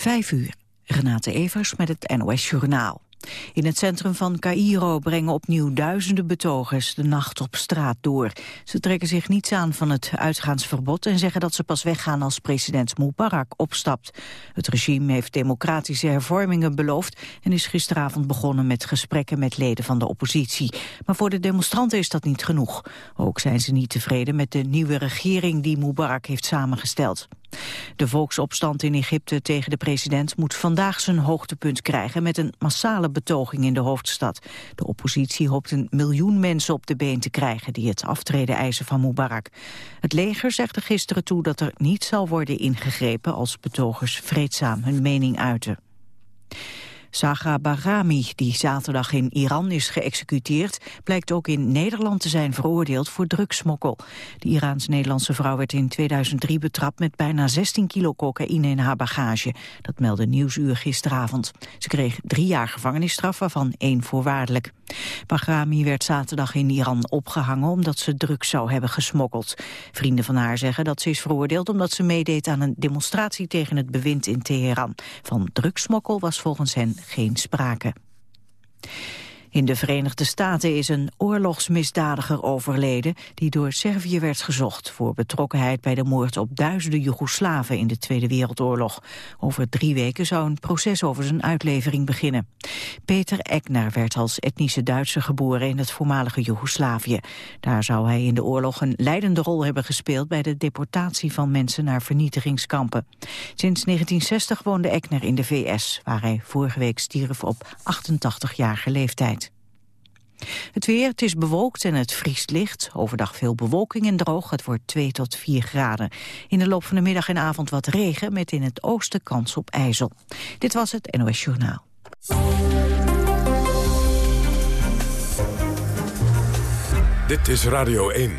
Vijf uur. Renate Evers met het NOS Journaal. In het centrum van Cairo brengen opnieuw duizenden betogers de nacht op straat door. Ze trekken zich niets aan van het uitgaansverbod en zeggen dat ze pas weggaan als president Mubarak opstapt. Het regime heeft democratische hervormingen beloofd en is gisteravond begonnen met gesprekken met leden van de oppositie. Maar voor de demonstranten is dat niet genoeg. Ook zijn ze niet tevreden met de nieuwe regering die Mubarak heeft samengesteld. De volksopstand in Egypte tegen de president moet vandaag zijn hoogtepunt krijgen met een massale betoging in de hoofdstad. De oppositie hoopt een miljoen mensen op de been te krijgen die het aftreden eisen van Mubarak. Het leger zegt er gisteren toe dat er niet zal worden ingegrepen als betogers vreedzaam hun mening uiten. Saga Bahrami, die zaterdag in Iran is geëxecuteerd... blijkt ook in Nederland te zijn veroordeeld voor drugsmokkel. De Iraans-Nederlandse vrouw werd in 2003 betrapt... met bijna 16 kilo cocaïne in haar bagage. Dat meldde Nieuwsuur gisteravond. Ze kreeg drie jaar gevangenisstraf, waarvan één voorwaardelijk. Bahrami werd zaterdag in Iran opgehangen... omdat ze drugs zou hebben gesmokkeld. Vrienden van haar zeggen dat ze is veroordeeld... omdat ze meedeed aan een demonstratie tegen het bewind in Teheran. Van drugsmokkel was volgens hen geen sprake. In de Verenigde Staten is een oorlogsmisdadiger overleden... die door Servië werd gezocht voor betrokkenheid bij de moord op duizenden Joegoslaven in de Tweede Wereldoorlog. Over drie weken zou een proces over zijn uitlevering beginnen. Peter Ekner werd als etnische Duitser geboren in het voormalige Joegoslavië. Daar zou hij in de oorlog een leidende rol hebben gespeeld... bij de deportatie van mensen naar vernietigingskampen. Sinds 1960 woonde Ekner in de VS, waar hij vorige week stierf op 88-jarige leeftijd. Het weer, het is bewolkt en het vriest licht. Overdag veel bewolking en droog. Het wordt 2 tot 4 graden. In de loop van de middag en avond wat regen... met in het oosten kans op ijzel. Dit was het NOS Journaal. Dit is Radio 1.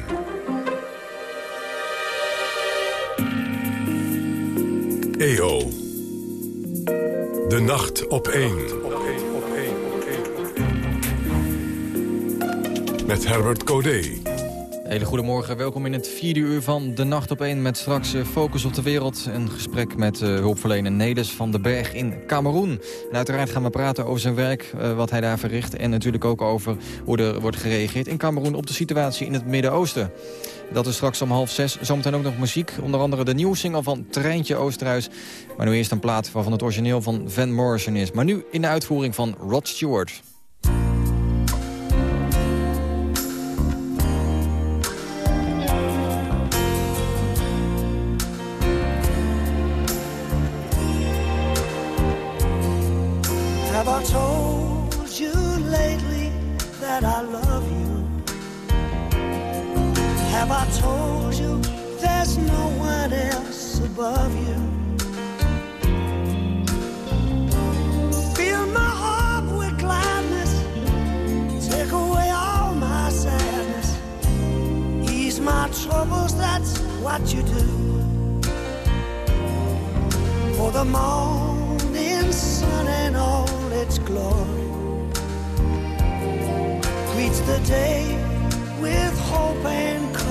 EO. De nacht op 1. Met Herbert Codé. Hele goedemorgen, welkom in het vierde uur van De Nacht op 1... met straks eh, Focus op de Wereld. Een gesprek met uh, hulpverlener Nedes van den Berg in Cameroen. En uiteraard gaan we praten over zijn werk, uh, wat hij daar verricht... en natuurlijk ook over hoe er wordt gereageerd in Cameroen... op de situatie in het Midden-Oosten. Dat is straks om half zes. Zometeen ook nog muziek. Onder andere de nieuwe single van Treintje Oosterhuis. Maar nu eerst een plaat waarvan het origineel van Van Morrison is. Maar nu in de uitvoering van Rod Stewart. Above you. Fill my heart with gladness, take away all my sadness, ease my troubles, that's what you do. For the morning sun and all its glory greets the day with hope and comfort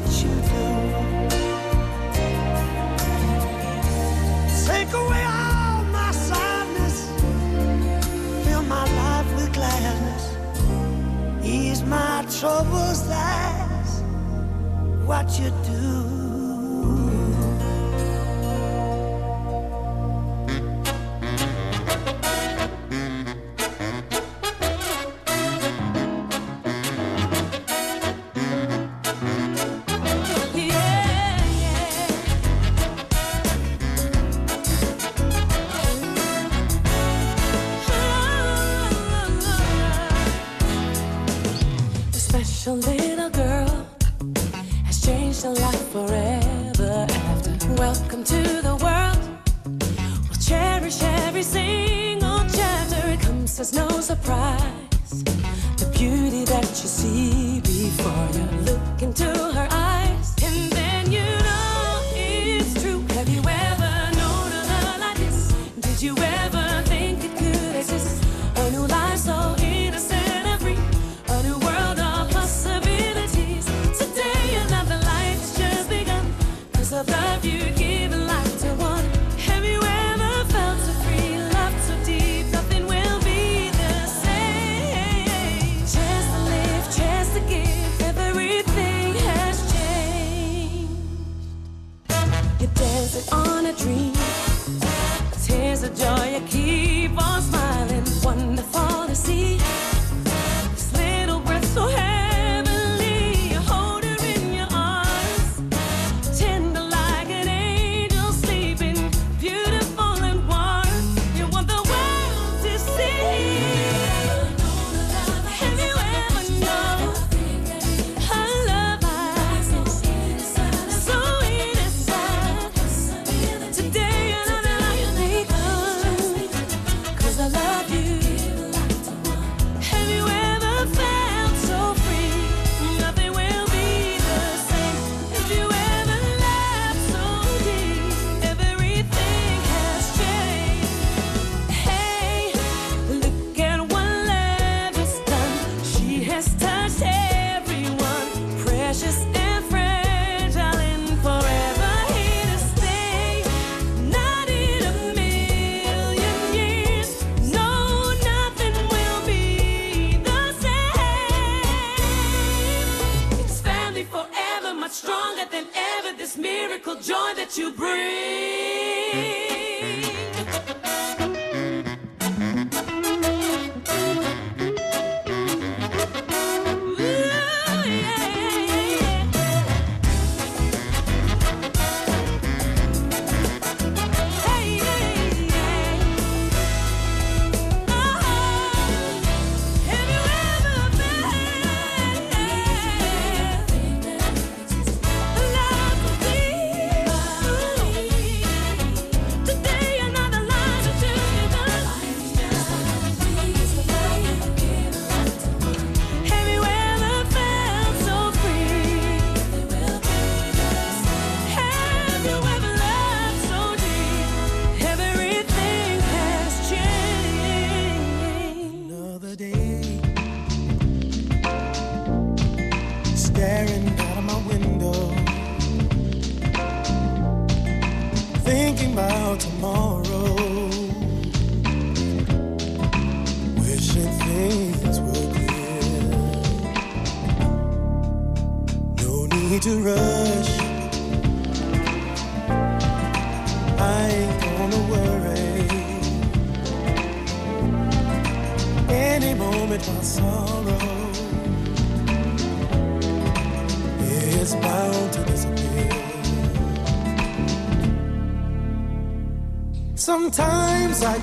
what you do. Take away all my sadness, fill my life with gladness, ease my troubles. That's what you do.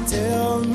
tell me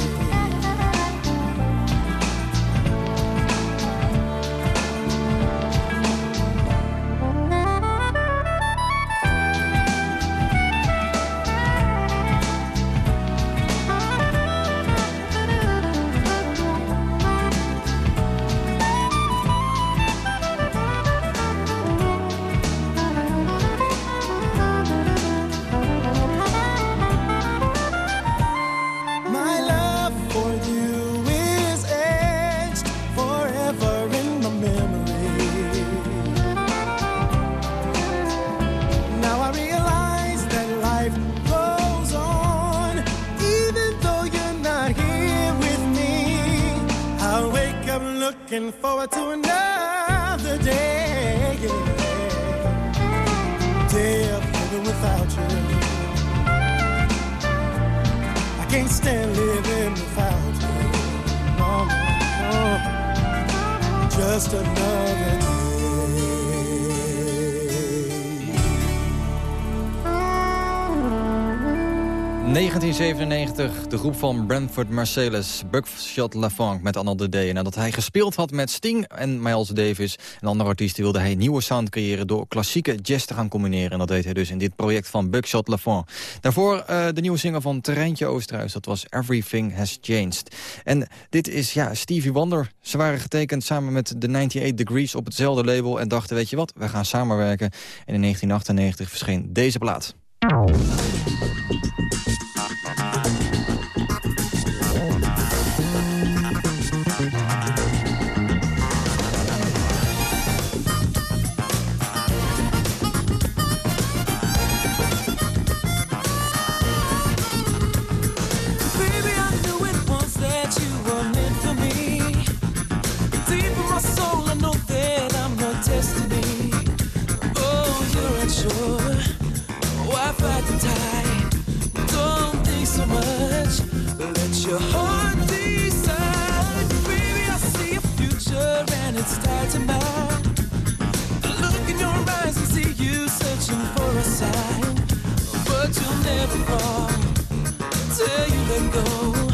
Day of living without you. I can't stand living without you. No, no, no. Just another 1997, de groep van Brentford Marsalis, Buckshot LaFonk met Another Day. En nadat hij gespeeld had met Sting en Miles Davis en andere artiesten... wilde hij nieuwe sound creëren door klassieke jazz te gaan combineren. En dat deed hij dus in dit project van Buckshot LaFonk. Daarvoor eh, de nieuwe single van Terreintje Oosterhuis, dat was Everything Has Changed. En dit is ja, Stevie Wonder. Ze waren getekend samen met de 98 Degrees op hetzelfde label... en dachten, weet je wat, we gaan samenwerken. En in 1998 verscheen deze plaat. It's tied to mine. I look in your eyes and see you searching for a sign. But you'll never fall till you let go.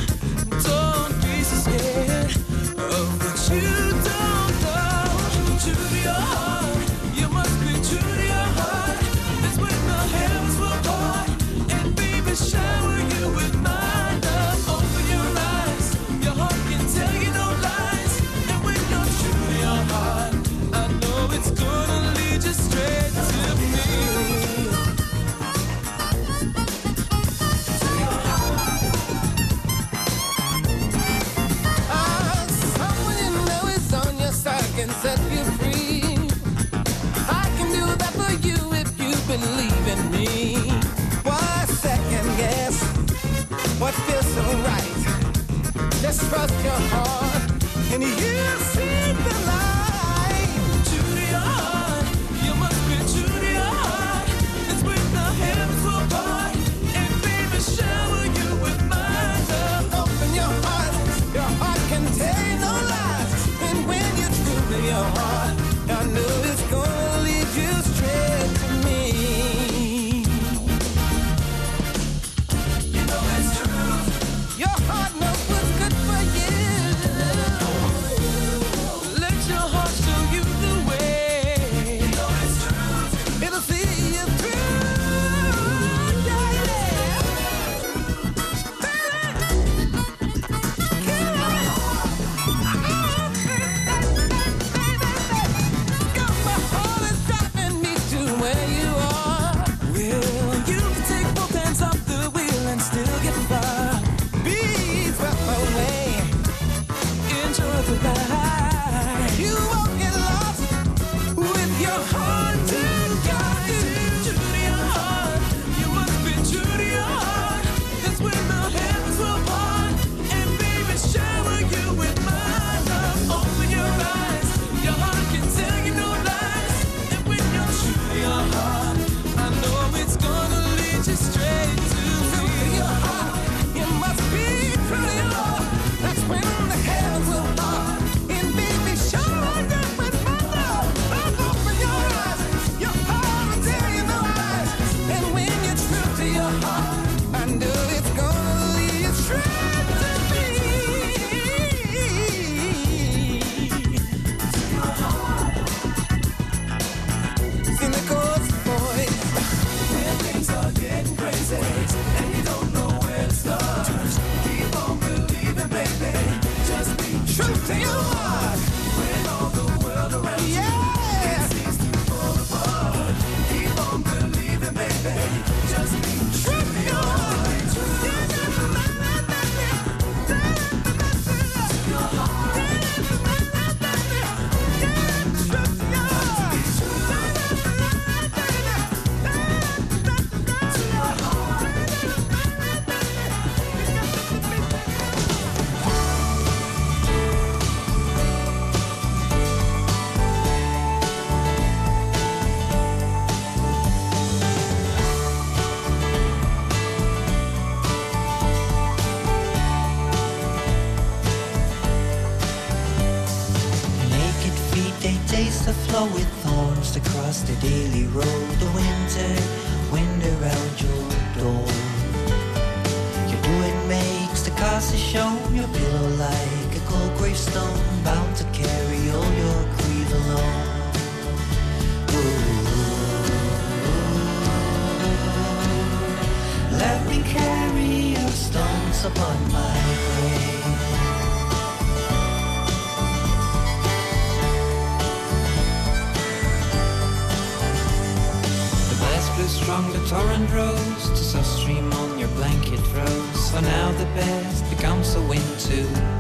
it now the best becomes a win too.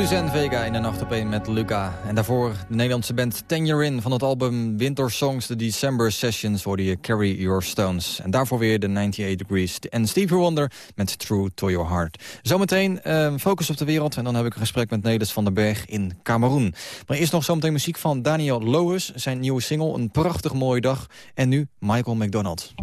Suzanne Vega in de Nacht op een met Luca. En daarvoor de Nederlandse band In van het album Winter Songs... de December Sessions hoorde je Carry Your Stones. En daarvoor weer de 98 Degrees en Stevie Wonder met True To Your Heart. Zometeen ehm, focus op de wereld en dan heb ik een gesprek met Nelis van den Berg in Cameroen. Maar eerst nog zometeen muziek van Daniel Loewes, zijn nieuwe single Een Prachtig Mooie Dag. En nu Michael McDonald.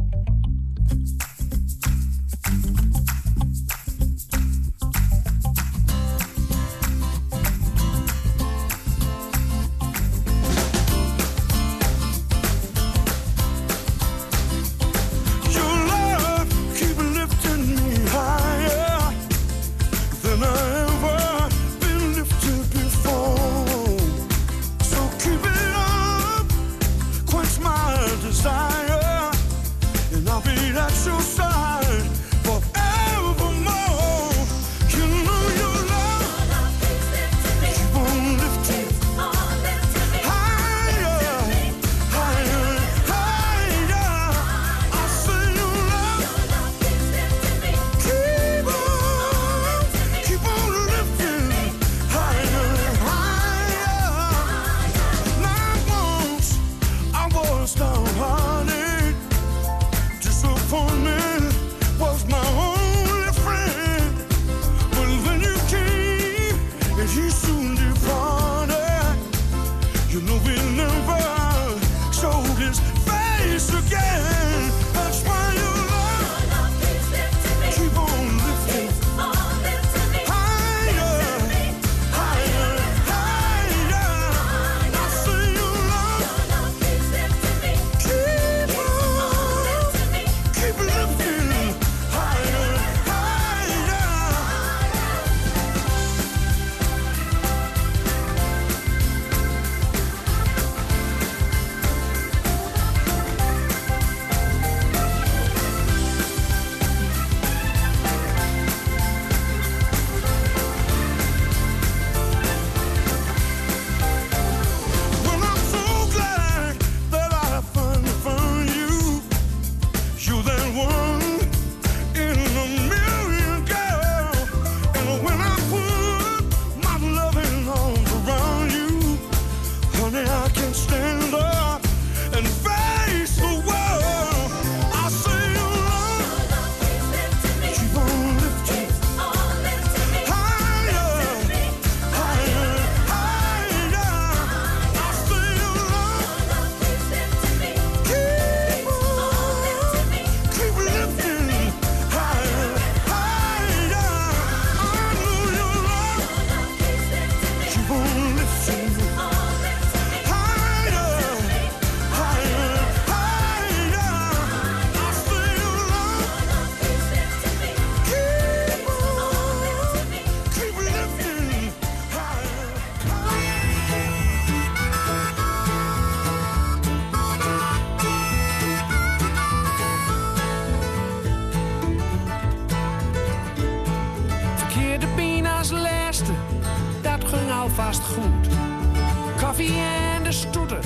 Koffie en de stoeter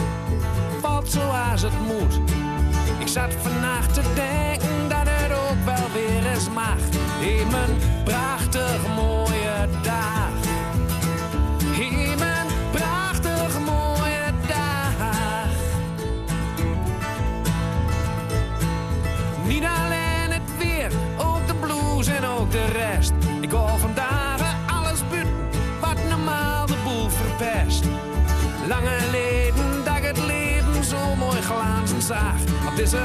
valt zoals het moet. Ik zat vannacht te denken dat het ook wel weer eens mag. In mijn prachtig mooie dag. Zag op deze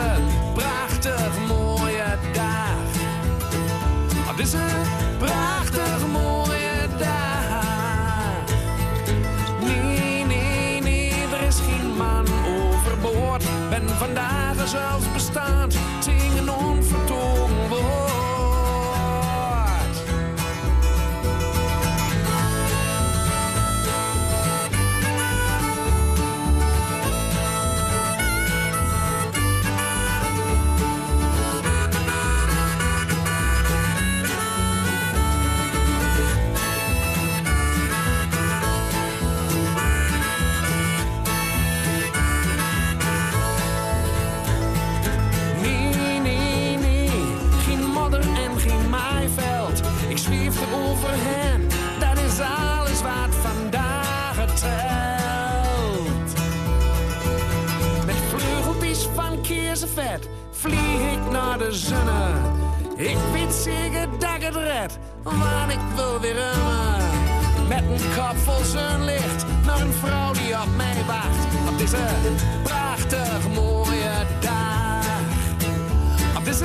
prachtig mooie dag. Op deze prachtig mooie dag. Nee, nee, nee, er is geen man overboord. Ben vandaag zelfs bestaand, vlieg ik naar de zonne. Ik weet zeker dat ik het red, want ik wil weer remmen. Met een kop vol zonlicht naar een vrouw die op mij wacht. Op deze prachtig mooie dag. Op deze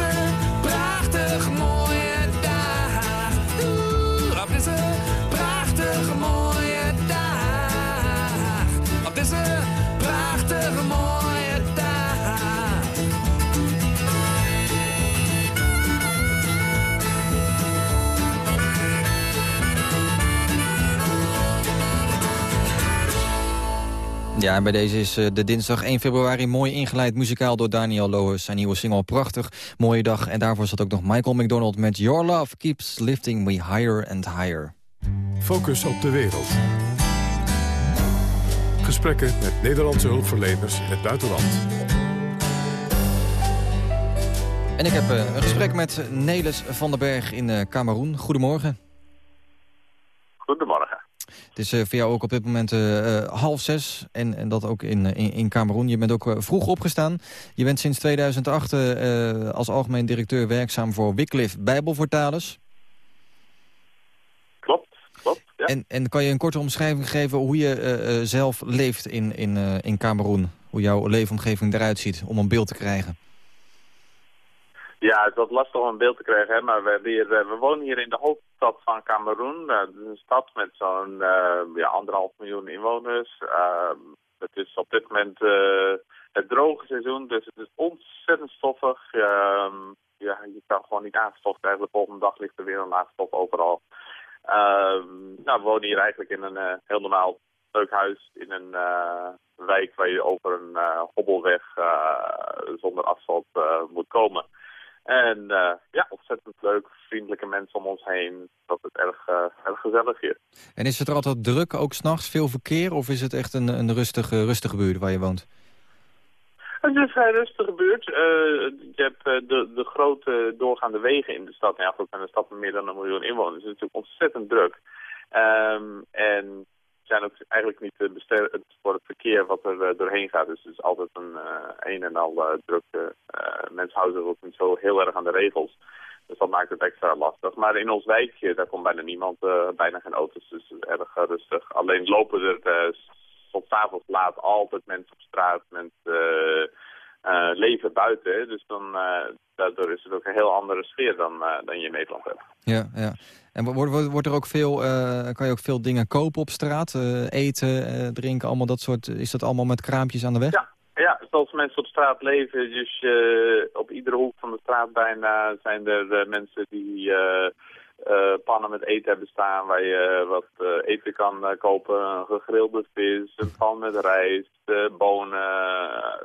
Ja, en bij deze is eh, de dinsdag 1 februari mooi ingeleid muzikaal door Daniel Lohes. Zijn nieuwe single Prachtig, mooie dag. En daarvoor zat ook nog Michael McDonald met Your Love Keeps Lifting Me Higher and Higher. Focus op de wereld. Gesprekken met Nederlandse hulpverleners in het buitenland. En ik heb eh, een gesprek met Nelis van den Berg in eh Cameroen. Goedemorgen. Goedemorgen. Het is eh, voor jou ook op dit moment eh, eh, half zes en, en dat ook in, in, in Cameroen. Je bent ook vroeg opgestaan. Je bent sinds 2008 eh, eh, als algemeen directeur werkzaam voor Wycliffe Bijbelvertalers. Klopt, klopt. Ja. En, en kan je een korte omschrijving geven hoe je zelf leeft in, in, in Cameroen? Hoe jouw leefomgeving eruit ziet, om een beeld te krijgen. Ja, het wat lastig om een beeld te krijgen, hè, maar we, eh, we wonen hier in de hoofdstad van Cameroen. Eh, een stad met zo'n eh, anderhalf miljoen inwoners. Het is op dit moment het droge seizoen, dus het is ontzettend stoffig. Ehm, ja, je kan gewoon niet aangestoft krijgen. De volgende dag ligt er weer een laag stof overal. Ehm, nou, we wonen hier eigenlijk in een heel normaal leuk huis in een wijk waar je over een hobbelweg zonder asfalt moet komen. En eh, ja, ontzettend leuk, vriendelijke mensen om ons heen. Dat is erg, eh, erg gezellig hier. En is het er altijd druk, ook s'nachts, veel verkeer? Of is het echt een, een rustige, rustige buurt waar je woont? Het is een vrij rustige buurt. Eh, je hebt de, de grote doorgaande wegen in de stad. Nou ja, goed, met een stad met meer dan een miljoen inwoners. Het is natuurlijk ontzettend druk. Ehm, en zijn ook eigenlijk niet uh, bestemd voor het verkeer wat er eh, doorheen gaat. Dus het is altijd een eh, een en al uh, druk. mensen houden zich ook niet zo heel erg aan de regels. Dus dat maakt het extra lastig. Maar in ons wijkje, daar komt bijna niemand, eh, bijna geen auto's. Dus erg eh, rustig. Alleen lopen er tot avonds laat altijd mensen op straat. Mensen leven buiten. Dus dan, daardoor is het ook een heel andere sfeer dan, dan je in Nederland hebt. Ja, ja. En wordt, wordt, er ook veel, kan je ook veel dingen kopen op straat? eten, drinken, allemaal dat soort... Is dat allemaal met kraampjes aan de weg? Ja. Ja, zoals mensen op straat leven, dus uh, op iedere hoek van de straat bijna zijn er uh, mensen die uh, pannen met eten hebben staan waar je wat eten kan kopen. Gegrilde vis, een pan met rijst, bonen,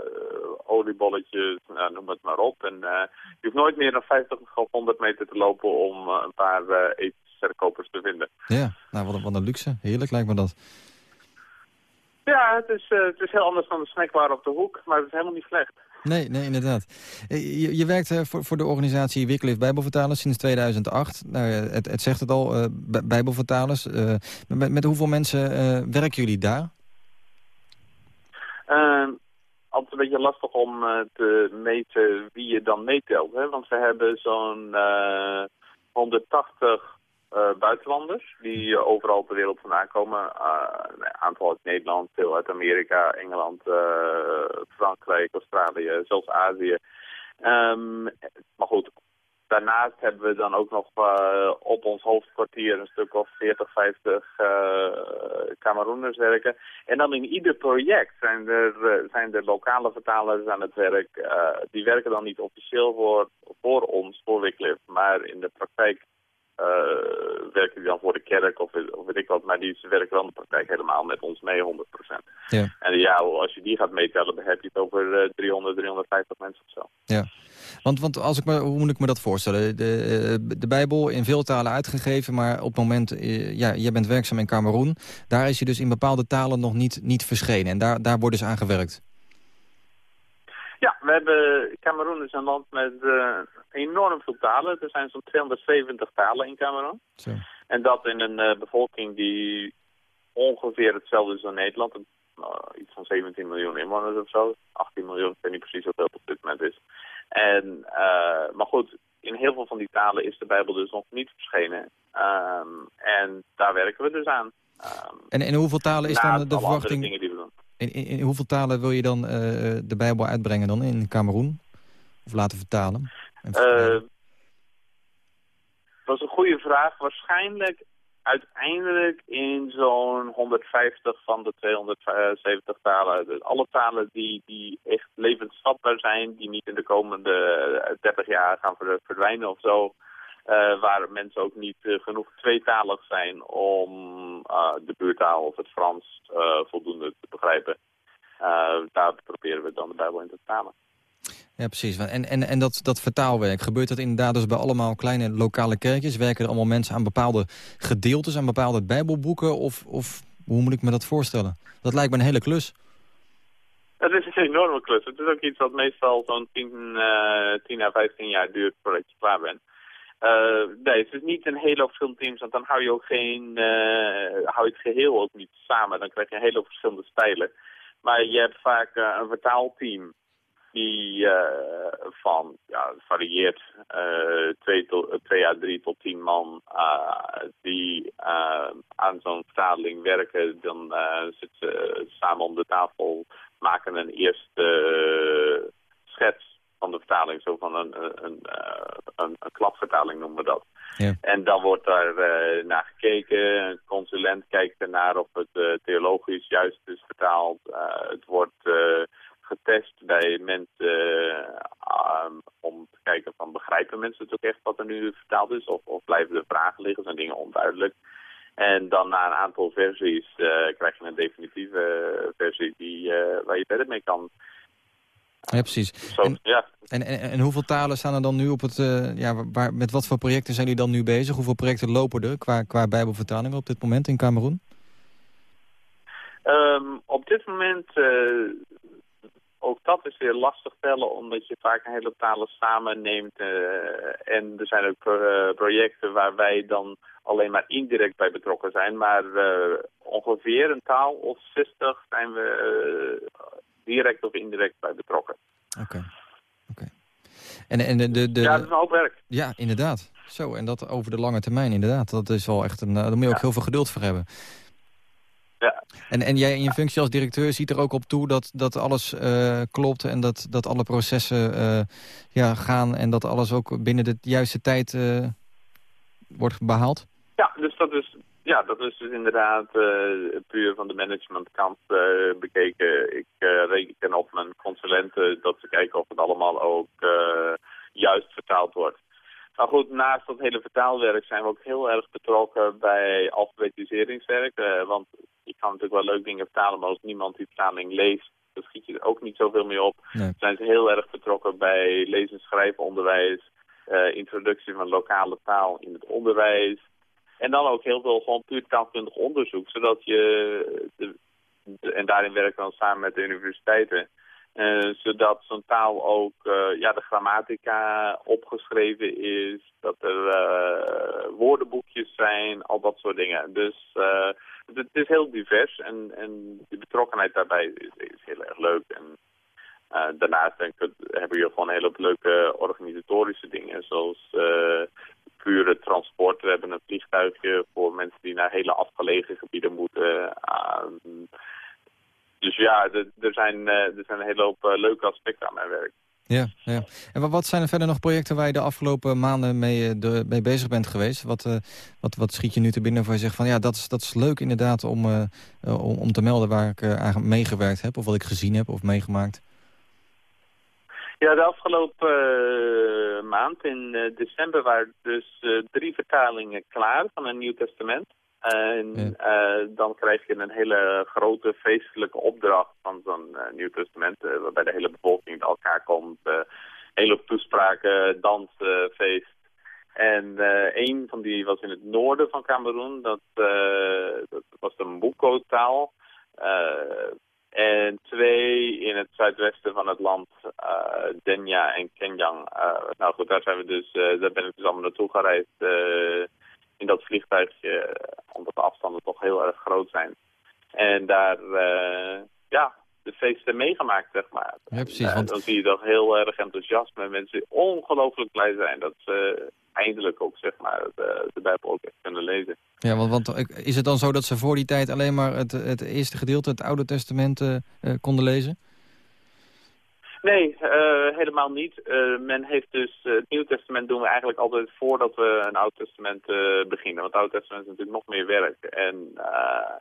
oliebolletjes, nou, noem het maar op. En je hoeft nooit meer dan 50 of 100 meter te lopen om een paar etensverkopers te vinden. Ja, nou wat, wat een luxe. Heerlijk lijkt me dat. Ja, het is, uh, het is heel anders dan de snackbar op de hoek, maar het is helemaal niet slecht. Nee, nee inderdaad. Je, je werkt uh, voor, voor de organisatie Wycliffe Bijbelvertalers sinds 2008. Nou, het, het zegt het al, uh, Bijbelvertalers. Met, met, hoeveel mensen werken jullie daar? Ehm, altijd een beetje lastig om te meten wie je dan meetelt. Hè? Want we hebben zo'n 180 eh, buitenlanders die eh, overal ter wereld vandaan komen. Uh, een aantal uit Nederland, veel uit Amerika, Engeland, eh, Frankrijk, Australië, zelfs Azië. Ehm, maar goed, daarnaast hebben we dan ook nog eh, op ons hoofdkwartier een stuk of 40, 50 eh Cameroeners werken. En dan in ieder project zijn er, eh, zijn er lokale vertalers aan het werk. Eh, die werken dan niet officieel voor, voor ons, voor Wycliffe, maar in de praktijk eh, werken die dan voor de kerk of, of weet ik wat. Maar die werken wel in de praktijk helemaal met ons mee, 100%. Ja. En ja, als je die gaat meetellen, dan heb je het over eh, 300, 350 mensen of zo. Ja, want, want als ik me, hoe moet ik me dat voorstellen? De, eh, de Bijbel in veel talen uitgegeven, maar op het moment, eh, ja, jij bent werkzaam in Cameroen. Daar is je dus in bepaalde talen nog niet, niet verschenen en daar, daar wordt dus aan gewerkt. Ja, we hebben, Cameroen is een land met eh, enorm veel talen. Er zijn zo'n 270 talen in Cameroen. Zo. En dat in een eh, bevolking die ongeveer hetzelfde is als Nederland. Uh, iets van 17 miljoen inwoners of zo. 18 miljoen, ik weet niet precies hoeveel het op dit moment is. En, eh, maar goed, in heel veel van die talen is de Bijbel dus nog niet verschenen. Ehm, en daar werken we dus aan. Ehm, En in hoeveel talen is dan de verwachting... dingen die we doen. In, in, in hoeveel talen wil je dan eh, de Bijbel uitbrengen dan in Cameroen? Of laten vertalen? Eh, dat is een goede vraag. Waarschijnlijk uiteindelijk in zo'n 150 van de 270 talen. Dus alle talen die, die echt levensvatbaar zijn, die niet in de komende eh, 30 jaar gaan ver- verdwijnen of zo. Eh, waar mensen ook niet eh, genoeg tweetalig zijn om eh, de buurtaal of het Frans voldoende te begrijpen. Daar proberen we dan de Bijbel in te vertalen. Ja, precies. En, en, en dat, dat vertaalwerk, gebeurt dat inderdaad dus bij allemaal kleine lokale kerkjes? Werken er allemaal mensen aan bepaalde gedeeltes, aan bepaalde bijbelboeken? Of, of hoe moet ik me dat voorstellen? Dat lijkt me een hele klus. Het is een enorme klus. Het is ook iets wat meestal zo'n 10, eh 10 à 15 jaar duurt voordat je klaar bent. Eh, nee, het is niet een hele hoop teams, want dan hou je ook geen, eh, hou je het geheel ook niet samen. Dan krijg je een hele hoop verschillende stijlen. Maar je hebt vaak eh, een vertaalteam die van, ja, varieert, twee, tot, twee à drie tot tien man, die aan zo'n vertaling werken. Dan zitten ze samen om de tafel, maken een eerste schets van de vertaling, zo van een, een, een, eh, een, een klapvertaling noemen we dat. Ja. En dan wordt daar eh, naar gekeken. Een consulent kijkt ernaar of het eh, theologisch juist is vertaald. Het wordt getest bij mensen um, om te kijken van begrijpen mensen het ook echt wat er nu vertaald is? Of, of blijven er vragen liggen? Zijn dingen onduidelijk? En dan na een aantal versies krijg je een definitieve versie die, waar je verder mee kan. Ja, precies. Zo, En, ja. en, en, en hoeveel talen staan er dan nu op het... eh, ja, waar, met wat voor projecten zijn jullie dan nu bezig? Hoeveel projecten lopen er qua, qua bijbelvertalingen op dit moment in Cameroen? Ehm, op dit moment, eh, ook dat is weer lastig tellen, omdat je vaak een hele talen samenneemt. eh en er zijn ook pro- projecten waar wij dan alleen maar indirect bij betrokken zijn. Maar ongeveer een taal of 60 zijn we direct of indirect bij betrokken. Oké. oké. En, en de, de, de, Ja, dat is een hoop werk. Ja, inderdaad. Zo, en dat over de lange termijn, inderdaad. Dat is wel echt een... eh, Daar moet je ook heel veel geduld voor hebben. Ja. En, en jij in je functie als directeur ziet er ook op toe dat, dat alles eh, klopt... en dat, dat alle processen eh, ja, gaan en dat alles ook binnen de juiste tijd wordt behaald? Ja, dus dat is, ja, dat is dus inderdaad eh, puur van de managementkant eh, bekeken. Ik eh, reken op mijn consulenten dat ze kijken of het allemaal ook juist vertaald wordt. Maar goed, naast dat hele vertaalwerk zijn we ook heel erg betrokken bij alfabetiseringswerk. want je kan natuurlijk wel leuk dingen vertalen, maar als niemand die vertaling leest, dan schiet je er ook niet zoveel mee op. Nee. Zijn ze heel erg betrokken bij lees- en schrijfonderwijs, eh, introductie van lokale taal in het onderwijs. En dan ook heel veel gewoon puur taalkundig onderzoek, zodat je, de, de- en daarin werken we dan samen met de universiteiten, eh, zodat zo'n taal ook, eh, ja, de grammatica opgeschreven is, dat er eh, woordenboekjes zijn, al dat soort dingen. Dus eh, het, het is heel divers en, en de betrokkenheid daarbij is, heel erg leuk. En eh, eh, daarnaast denk ik, hebben we gewoon hele leuke organisatorische dingen, zoals eh, pure transport. We hebben een vliegtuigje voor mensen die naar hele afgelegen gebieden moeten. Ehm. dus ja, er zijn, eh, er zijn een hele hoop leuke aspecten aan mijn werk. Ja, ja. En wat zijn er verder nog projecten waar je de afgelopen maanden mee, de, mee bezig bent geweest? Wat, wat, wat schiet je nu te binnen voor je zegt van ja, dat is, dat is leuk inderdaad om, om, om te melden waar ik eigenlijk meegewerkt heb of wat ik gezien heb of meegemaakt? Ja, de afgelopen eh, maand in eh, december waren dus eh, drie vertalingen klaar van een Nieuw Testament. En dan krijg je een hele grote feestelijke opdracht van zo'n Nieuw Testament, waarbij de hele bevolking bij elkaar komt. hele toespraken, dansen, feest. En een van die was in het noorden van Cameroen, dat, dat was de Mbuko-taal. Eh, en twee in het zuidwesten van het land, eh Denya en Kenyang. Eh, nou goed, daar, zijn we dus, eh, daar ben ik dus allemaal naartoe gereisd in dat vliegtuigje, omdat de afstanden toch heel erg groot zijn. En daar, ja, de feesten meegemaakt, zeg maar. Ja, precies. Want dan zie je toch heel erg enthousiasme. Mensen die ongelooflijk blij zijn dat ze eindelijk ook, zeg maar, de, de Bijbel ook echt kunnen lezen. Ja, want, want ik- is het dan zo dat ze voor die tijd alleen maar het, het eerste gedeelte, het Oude Testament, eh, eh, konden lezen? Nee, eh, helemaal niet. Eh, men heeft dus eh, het Nieuw Testament doen we eigenlijk altijd voordat we een Oud Testament eh, beginnen. Want het Oud Testament is natuurlijk nog meer werk. En eh,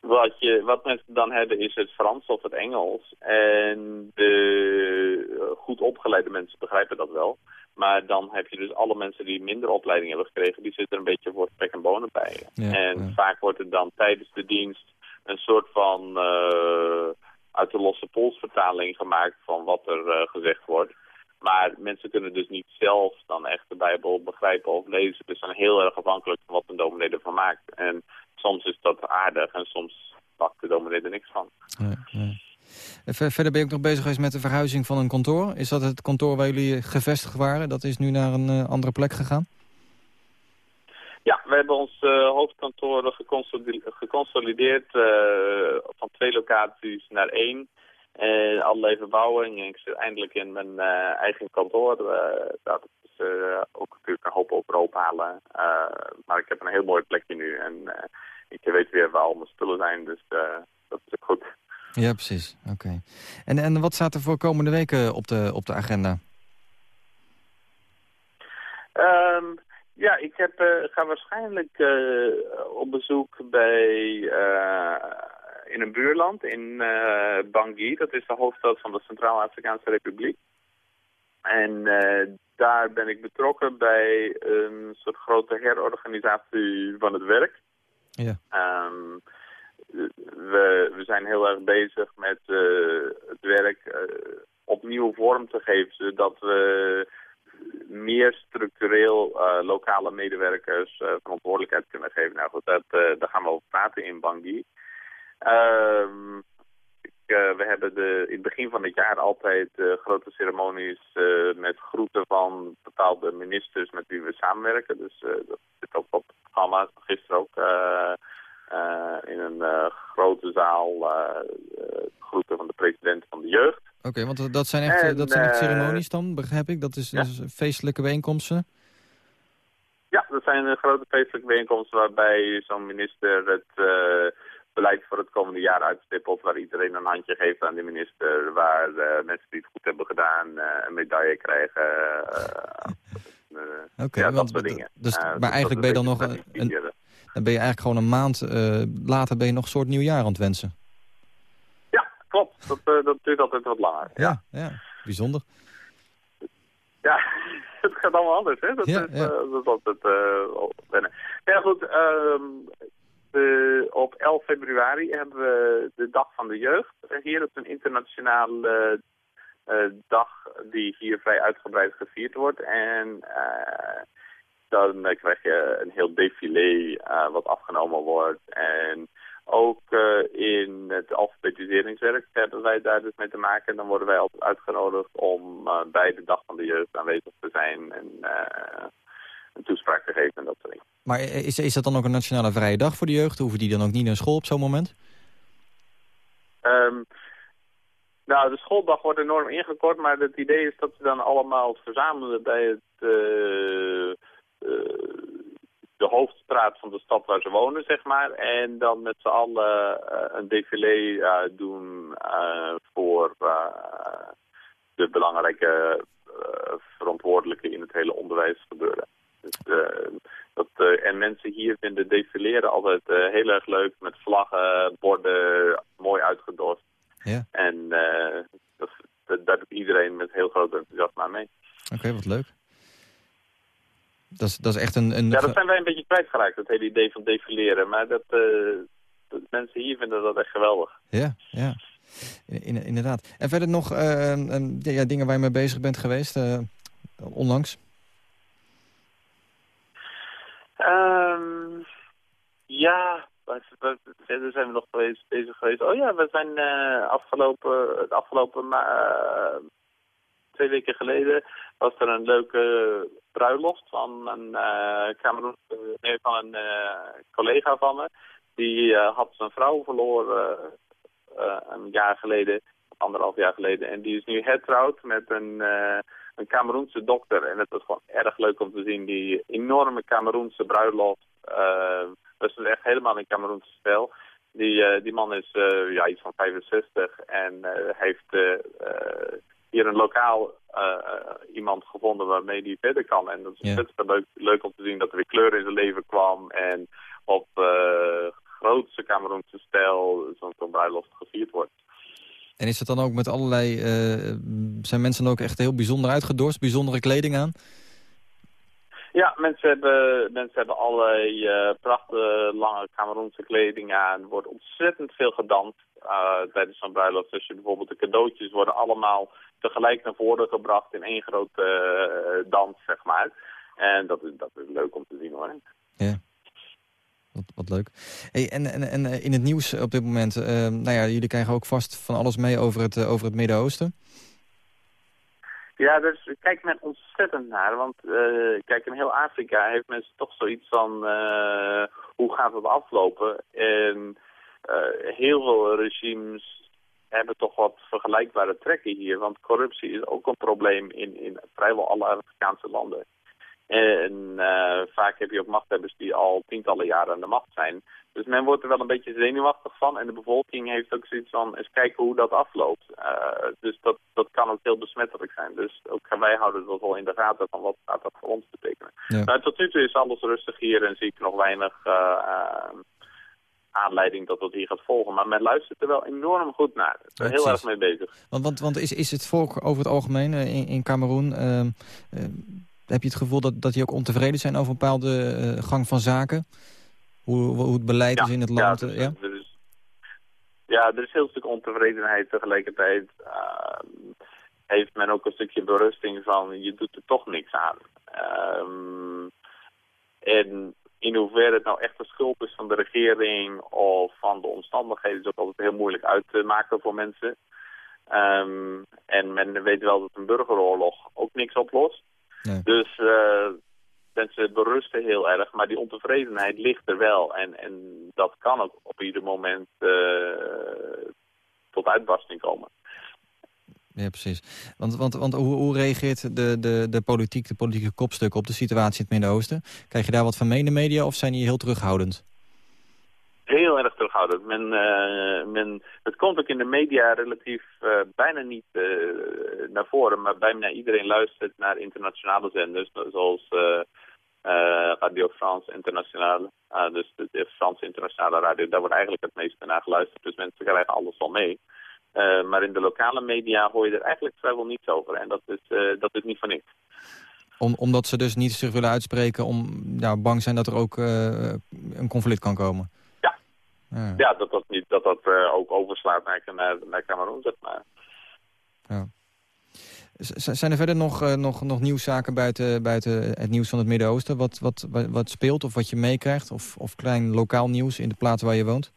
wat, je, wat mensen dan hebben is het Frans of het Engels. En de eh, goed opgeleide mensen begrijpen dat wel. Maar dan heb je dus alle mensen die minder opleiding hebben gekregen, die zitten er een beetje voor spek en bonen bij. Ja, en ja. vaak wordt er dan tijdens de dienst een soort van eh, uit de losse polsvertaling gemaakt van wat er eh, gezegd wordt. Maar mensen kunnen dus niet zelf dan echt de Bijbel begrijpen of lezen. Dus zijn heel erg afhankelijk van wat een dominee ervan maakt. En soms is dat aardig en soms pakt de dominee er niks van. Ja, verder ben je ook nog bezig geweest met de verhuizing van een kantoor. Is dat het kantoor waar jullie gevestigd waren? Dat is nu naar een eh, andere plek gegaan? Ja, we hebben ons eh, hoofdkantoor geconsoli- geconsolideerd eh, van twee locaties naar één. En allerlei verbouwing. En ik zit eindelijk in mijn eh, eigen kantoor. Eh, dat is eh, ook natuurlijk een hoop over ophalen. Eh, maar ik heb een heel mooi plekje nu. En eh, ik weet weer waar al mijn spullen zijn. Dus eh, dat is ook goed. Ja, precies. Oké. En, en wat staat er voor komende weken op de, op de agenda? Ehm, ja, ik heb, eh, ga waarschijnlijk eh, op bezoek bij eh, in een buurland in Bangui. Dat is de hoofdstad van de Centraal-Afrikaanse Republiek. En daar ben ik betrokken bij een soort grote herorganisatie van het werk. Ja. Ehm, we, we zijn heel erg bezig met eh, het werk eh, opnieuw vorm te geven, zodat we meer structureel eh, lokale medewerkers verantwoordelijkheid kunnen geven. Nou goed, dat, daar gaan we over praten in Bangui. Ehm, eh, we hebben de, in het begin van het jaar altijd grote ceremonies met groeten van bepaalde ministers met wie we samenwerken. Dus dat zit ook op het programma. Gisteren ook in een eh, grote zaal eh, eh, groeten van de president van de jeugd. Oké, want dat zijn echt, eh, En, dat zijn echt eh, ceremonies dan, begrijp ik? Dat is, feestelijke bijeenkomsten? Ja, dat zijn eh, grote feestelijke bijeenkomsten waarbij zo'n minister het eh, beleid voor het komende jaar uitstippelt. Waar iedereen een handje geeft aan de minister. Waar eh, mensen die het goed hebben gedaan eh, een medaille krijgen. eh, eh, Oké, ja, dat want- soort dingen. dus- Eh, maar eigenlijk ben je dan nog een-. Dan ben je eigenlijk gewoon een maand eh, later ben je nog een soort nieuwjaar aan het wensen. Ja, klopt. Dat, eh, dat duurt altijd wat langer. Ja, ja. bijzonder. Ja, het gaat allemaal anders, hè? Dat, Ja, is, ja. eh, dat is altijd eh, wel wennen. Ja, goed. ehm, de, op 11 februari hebben we de Dag van de Jeugd. Hier dat is een internationale eh, dag die hier vrij uitgebreid gevierd wordt. En eh, dan krijg je een heel défilé eh, wat afgenomen wordt. En ook eh, in het alfabetiseringswerk hebben wij daar dus mee te maken. En dan worden wij altijd uitgenodigd om eh, bij de Dag van de Jeugd aanwezig te zijn en een toespraak te geven en dat soort dingen. Maar is, is dat dan ook een nationale vrije dag voor de jeugd? Hoeven die dan ook niet naar school op zo'n moment? Ehm, nou, de schooldag wordt enorm ingekort, maar het idee is dat ze dan allemaal verzamelen bij het, de hoofdstraat van de stad waar ze wonen, zeg maar. En dan met z'n allen eh, een défilé eh, doen eh, voor eh, de belangrijke verantwoordelijken in het hele onderwijsgebeuren. Dus, uh, dat, uh, en mensen hier vinden defileren altijd heel erg leuk met vlaggen, borden, mooi uitgedost. Ja. En dat, dat, daar doet iedereen met heel groot enthousiasme aan mee. Oké, okay, wat leuk. Dat is, dat is echt een, een... Ja, dat zijn wij een beetje kwijtgeraakt, het hele idee van defileren. Maar dat, dat mensen hier vinden dat echt geweldig. Ja, ja. In, inderdaad. En verder nog uh, ja, dingen waar je mee bezig bent geweest, uh, onlangs? Um, ja, verder zijn we nog geweest, bezig geweest. Oh ja, we zijn uh, afgelopen, het afgelopen twee weken geleden was er een leuke bruiloft van een, Cameroen, van een collega van me. Die had zijn vrouw verloren uh, een jaar geleden, anderhalf jaar geleden. En die is nu hertrouwd met een, uh, een Cameroense dokter. En het was gewoon erg leuk om te zien, die enorme Cameroense bruiloft. Uh, dat is dus echt helemaal in Cameroense stijl. Die, die man is ja, iets van 65 en heeft hier een lokaal iemand gevonden waarmee hij verder kan. En dat is ja. leuk, leuk om te zien dat er weer kleur in zijn leven kwam. En op grootste Cameroense stijl zo'n zo bruiloft gevierd wordt. En is het dan ook met allerlei... Uh, zijn mensen dan ook echt heel bijzonder uitgedorst? Bijzondere kleding aan? Ja, mensen hebben, mensen hebben allerlei uh, prachtige lange Cameroense kleding aan. Er wordt ontzettend veel gedanst uh, tijdens zo'n bruiloft. Dus je bijvoorbeeld de cadeautjes worden allemaal tegelijk naar voren gebracht in één grote uh, dans, zeg maar. En dat is, dat is leuk om te zien hoor. Ja. Wat, wat leuk. Hey, en, en, en eh, in het nieuws op dit moment, nou ja, jullie krijgen ook vast van alles mee over het, over het Midden-Oosten. Ja, dus kijk men ontzettend naar. Want uh, kijk, in heel Afrika heeft mensen toch zoiets van hoe gaat het aflopen? En heel veel regimes hebben toch wat vergelijkbare trekken hier. Want corruptie is ook een probleem in, in vrijwel alle Afrikaanse landen. En vaak heb je ook machthebbers die al tientallen jaren aan de macht zijn. Dus men wordt er wel een beetje zenuwachtig van. En de bevolking heeft ook zoiets van, eens kijken hoe dat afloopt. Uh, dus dat, dat kan ook heel besmettelijk zijn. Dus ook wij houden dat wel in de gaten van wat gaat dat voor ons betekenen. Ja. Maar tot nu toe is alles rustig hier en zie ik nog weinig uh, aanleiding dat dat hier gaat volgen. Maar men luistert er wel enorm goed naar. Ik ben ja, heel erg mee bezig. Want, want, want is, is het volk over het algemeen in, in Cameroen heb je het gevoel dat, dat die ook ontevreden zijn over een bepaalde gang van zaken? Hoe, hoe het beleid ja, is in het land? Ja, er, ja? Er is, ja, er is heel stuk ontevredenheid. Tegelijkertijd uh, heeft men ook een stukje berusting van je doet er toch niks aan. Um, en in hoeverre het nou echt de schuld is van de regering of van de omstandigheden is ook altijd heel moeilijk uit te maken voor mensen. Um, en men weet wel dat een burgeroorlog ook niks oplost. Nee. Dus uh, mensen berusten heel erg, maar die ontevredenheid ligt er wel. En, en dat kan ook op ieder moment uh, tot uitbarsting komen. Ja, precies. Want, want, want hoe, hoe reageert de, de, de politiek, de politieke kopstukken op de situatie in het Midden-Oosten? Krijg je daar wat van mee in de media of zijn die heel terughoudend? Heel erg terughoudend. Men, uh, men, het komt ook in de media relatief uh, bijna niet uh, naar voren, maar bijna iedereen luistert naar internationale zenders, zoals Radio France Internationale, dus de, de Franse internationale radio. Daar wordt eigenlijk het meeste naar geluisterd, dus mensen krijgen alles al mee. maar in de lokale media hoor je er eigenlijk vrijwel niets over en dat is, dat is niet van niks. Om, omdat ze dus niet zich willen uitspreken, om ja, bang zijn dat er ook een conflict kan komen? Ja, ja dat dat, niet, dat, dat ook overslaat naar, naar, naar Cameroen, zeg maar. Ja. Zijn er verder nog, uh, nog, nog nieuwszaken buiten, buiten het nieuws van het Midden-Oosten? Wat, wat, wat, speelt of wat je meekrijgt? Of, of klein lokaal nieuws in de plaats waar je woont?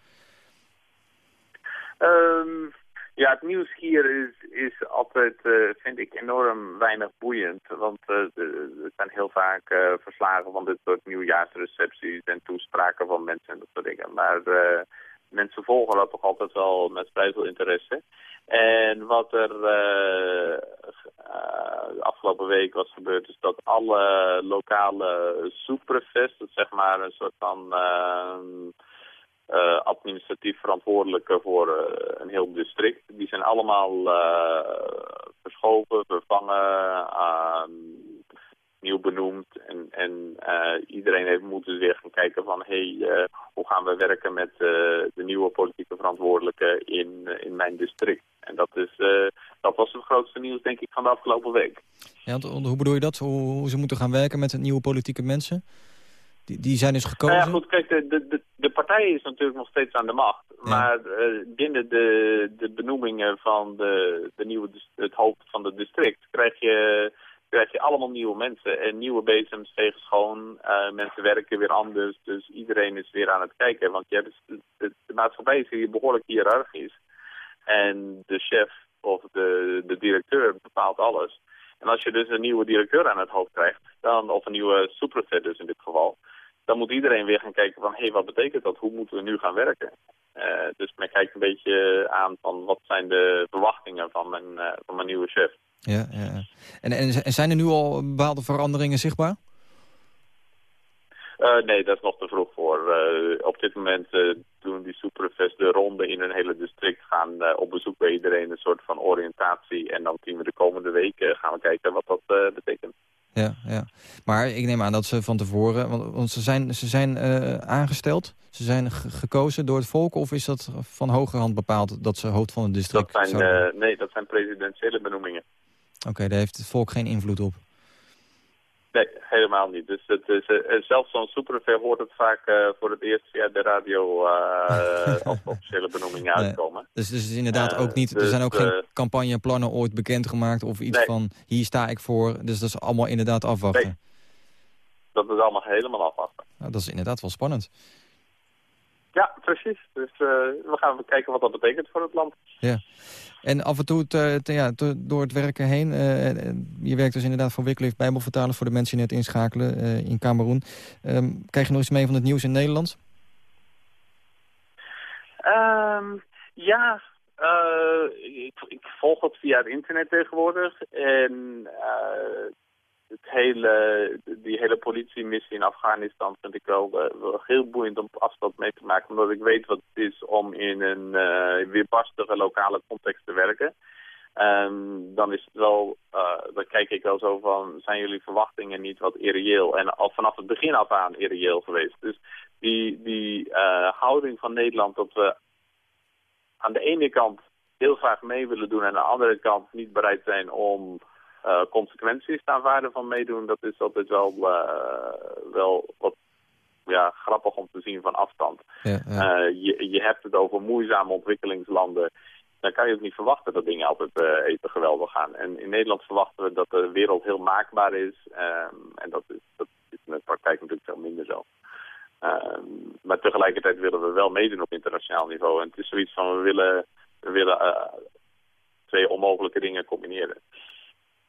Um, ja, het nieuws hier is, is altijd, uh, vind ik, enorm weinig boeiend. Want uh, er zijn heel vaak verslagen van dit soort nieuwjaarsrecepties en toespraken van mensen en dat soort dingen. Maar mensen volgen dat toch altijd wel met vrij veel interesse. En wat er de afgelopen week was gebeurd, is dat alle lokale soepprefests, dat zeg maar een soort van eh, administratief verantwoordelijke voor een heel district. Die zijn allemaal verschoven, vervangen, ehm, nieuw benoemd. En, en eh, iedereen heeft moeten weer gaan kijken van... hé, hey, eh, hoe gaan we werken met eh, de nieuwe politieke verantwoordelijke in, in mijn district? En dat, is, dat was het grootste nieuws, denk ik, van de afgelopen week. Ja, hoe bedoel je dat? Hoe, hoe ze moeten gaan werken met nieuwe politieke mensen? Die, die zijn dus gekozen? Nou ja, goed, kijk, de, de, de, de partij is natuurlijk nog steeds aan de macht. Maar binnen de, de benoemingen van de, de nieuwe, het hoofd van het district krijg je, krijg je allemaal nieuwe mensen. En nieuwe bezems vegen schoon, eh, mensen werken weer anders. Dus iedereen is weer aan het kijken. Want je hebt, de maatschappij is hier behoorlijk hiërarchisch. En de chef of de, de directeur bepaalt alles. En als je dus een nieuwe directeur aan het hoofd krijgt, dan, of een nieuwe supervet dus in dit geval, dan moet iedereen weer gaan kijken van, hé, hey, wat betekent dat? Hoe moeten we nu gaan werken? Eh, dus men kijkt een beetje aan van, wat zijn de verwachtingen van mijn, eh, van mijn nieuwe chef? Ja, ja. En, en, en zijn er nu al bepaalde veranderingen zichtbaar? Eh, nee, dat is nog te vroeg voor. Eh, op dit moment eh, doen die superfest de ronde in een hele district, gaan op bezoek bij iedereen een soort van oriëntatie. En dan zien we de komende weken gaan we kijken wat dat betekent. Ja, ja. Maar ik neem aan dat ze van tevoren... Want, want ze zijn, ze zijn aangesteld, ze zijn ge- gekozen door het volk... of is dat van hogerhand bepaald dat ze hoofd van het district Dat zijn, nee, dat zijn presidentiële benoemingen. Oké, daar heeft het volk geen invloed op. Nee, helemaal niet. Dus het is, eh, zelfs zo'n superver hoort het vaak eh, voor het eerst via de radio eh als officiële benoemingen Nee. uitkomen. Dus, dus inderdaad Eh, ook niet, er dus, zijn ook eh, geen campagneplannen ooit bekendgemaakt... of iets Nee. van, hier sta ik voor. Dus dat is allemaal inderdaad afwachten. Nee. Dat is allemaal helemaal afwachten. Nou, dat is inderdaad wel spannend. Ja, precies. Dus eh, we gaan kijken wat dat betekent voor het land. Ja. En af en toe te, te- ja, te- door het werken heen... eh, eh, je werkt dus inderdaad voor Wycliffe Bijbelvertalers... voor de mensen die net inschakelen eh, in Cameroen. Ehm, krijg je nog iets mee van het nieuws in Nederland? Ehm, ja, eh, ik, ik volg het via het internet tegenwoordig. En eh, het hele, die hele politiemissie in Afghanistan vind ik wel, eh, wel heel boeiend om afstand mee te maken. Omdat ik weet wat het is om in een eh, weerbarstige lokale context te werken. Ehm, dan is het wel, eh, dan kijk ik wel zo van, zijn jullie verwachtingen niet wat irreëel? En al vanaf het begin af aan irreëel geweest. Dus die, die houding van Nederland dat we aan de ene kant heel graag mee willen doen... en aan de andere kant niet bereid zijn om eh, consequenties te aanvaarden van meedoen... dat is altijd wel, eh, wel wat ja, grappig om te zien van afstand. Ja, ja. Eh, je, je hebt het over moeizame ontwikkelingslanden. Dan kan je ook niet verwachten dat dingen altijd even geweldig gaan. En in Nederland verwachten we dat de wereld heel maakbaar is. ehm, en dat is, dat is in de praktijk natuurlijk veel minder zo. Ehm, maar tegelijkertijd willen we wel meedoen op internationaal niveau. En het is zoiets van we willen, we willen twee onmogelijke dingen combineren.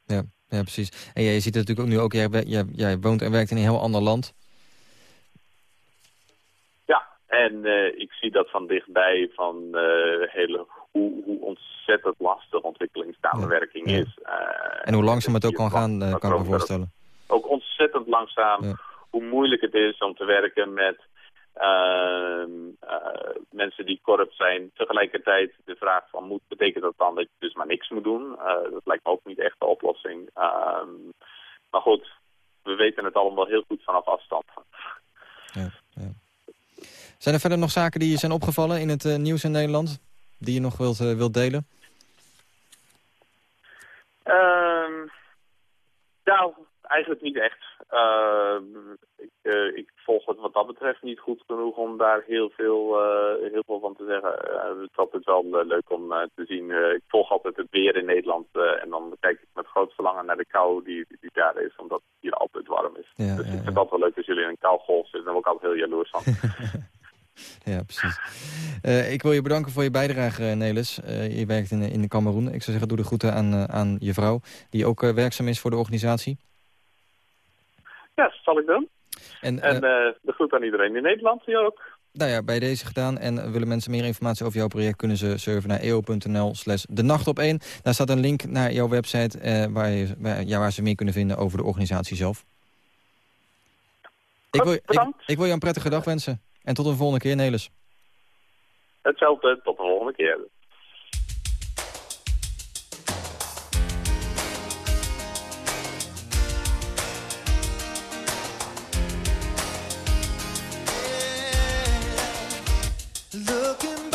Ja, ja, precies. En jij ziet het natuurlijk ook nu ook, jij, jij, jij woont en werkt in een heel ander land. Ja, en eh, ik zie dat van dichtbij van eh, hele, hoe, hoe ontzettend lastig ontwikkelingssamenwerking Ja. is. Eh, En hoe langzaam het ook kan gaan, kan ik me voorstellen. Ook ontzettend langzaam. Ja. Hoe moeilijk het is om te werken met mensen die corrupt zijn. Tegelijkertijd de vraag van, moet, betekent dat dan dat je dus maar niks moet doen? Eh, dat lijkt me ook niet echt de oplossing. Ehm, maar goed, we weten het allemaal heel goed vanaf afstand. Ja, ja. Zijn er verder nog zaken die je zijn opgevallen in het eh, nieuws in Nederland? Die je nog wilt, eh, wilt delen? Ehm, nou, eigenlijk niet echt. Ehm, ik, eh, ik volg het wat dat betreft niet goed genoeg om daar heel veel, eh, heel veel van te zeggen. Eh, het is altijd wel eh, leuk om eh, te zien. Eh, ik volg altijd het weer in Nederland eh, en dan kijk ik met groot verlangen naar de kou die, die, daar is, omdat het hier altijd warm is. Ja, dus ja, ik ja. vind het altijd wel leuk als jullie in een kougolf zitten. Daar word ik altijd heel jaloers van. Ja, precies. Eh, ik wil je bedanken voor je bijdrage, eh, Nelis. Eh, je werkt in, in de Cameroen. Ik zou zeggen, doe de groeten aan, eh, aan je vrouw... die ook eh, werkzaam is voor de organisatie. Ja, dat zal ik doen. En, En eh, eh, de groet aan iedereen in Nederland hier ook. nou ja, bij deze gedaan. En willen mensen meer informatie over jouw project... kunnen ze surfen naar eo.nl slash de nacht op 1. Daar staat een link naar jouw website... eh, waar, je, waar, ja, waar ze meer kunnen vinden over de organisatie zelf. Ik wil, ik wil je een prettige dag wensen. En tot een volgende keer, Nelis. Hetzelfde, tot de volgende keer. Looking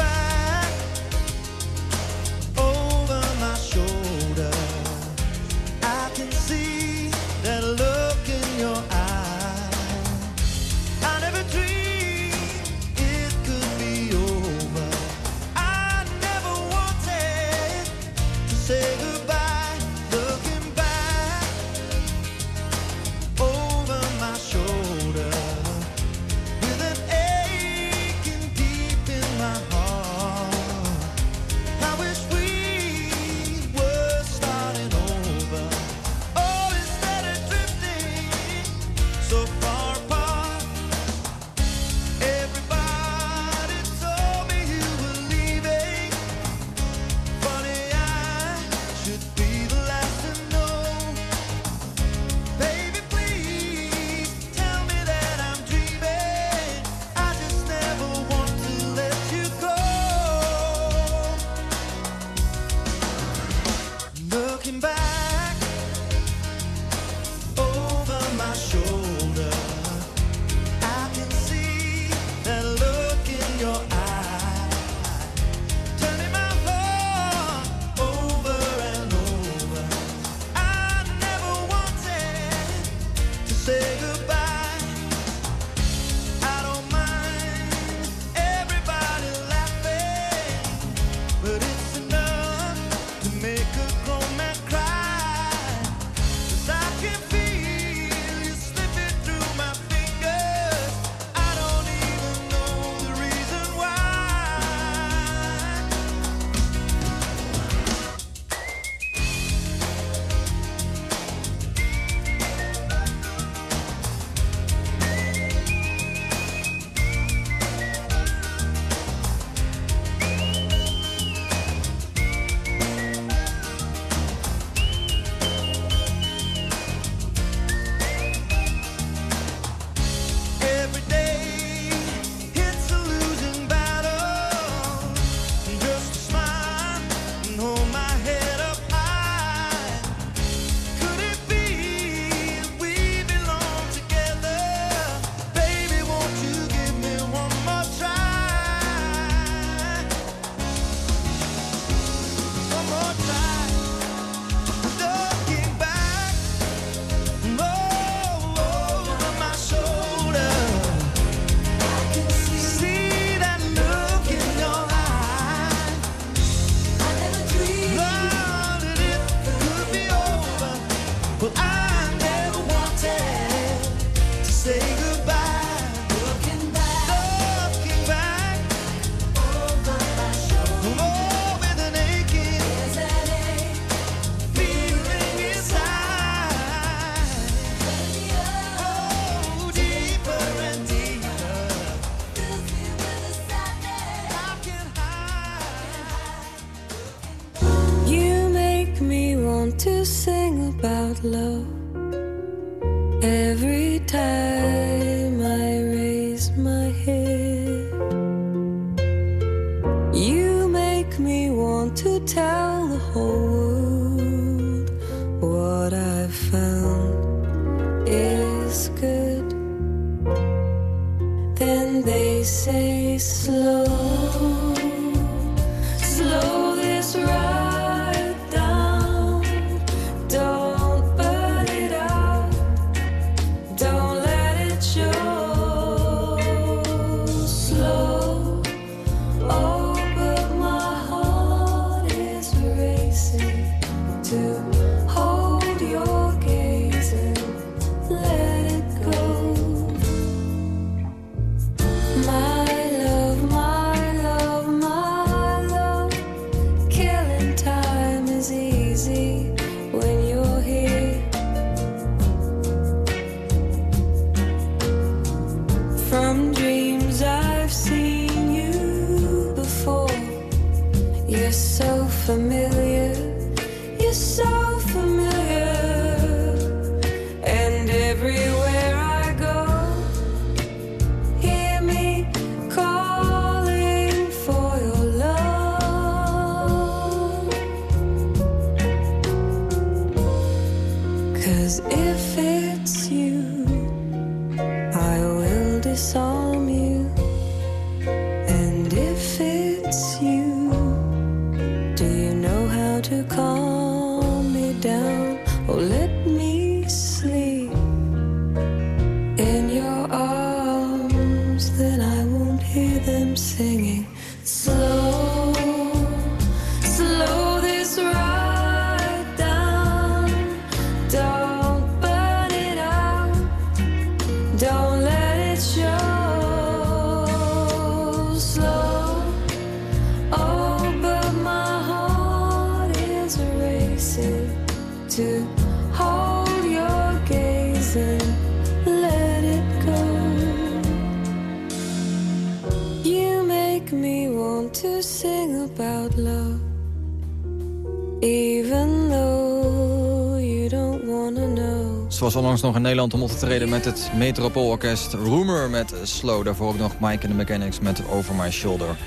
nog in Nederland om op te treden met het Metropoolorkest. Rumor met Slow, daarvoor ook nog Mike and the Mechanics met Over My Shoulder.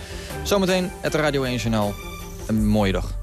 Zometeen het Radio 1 Journaal. Een mooie dag.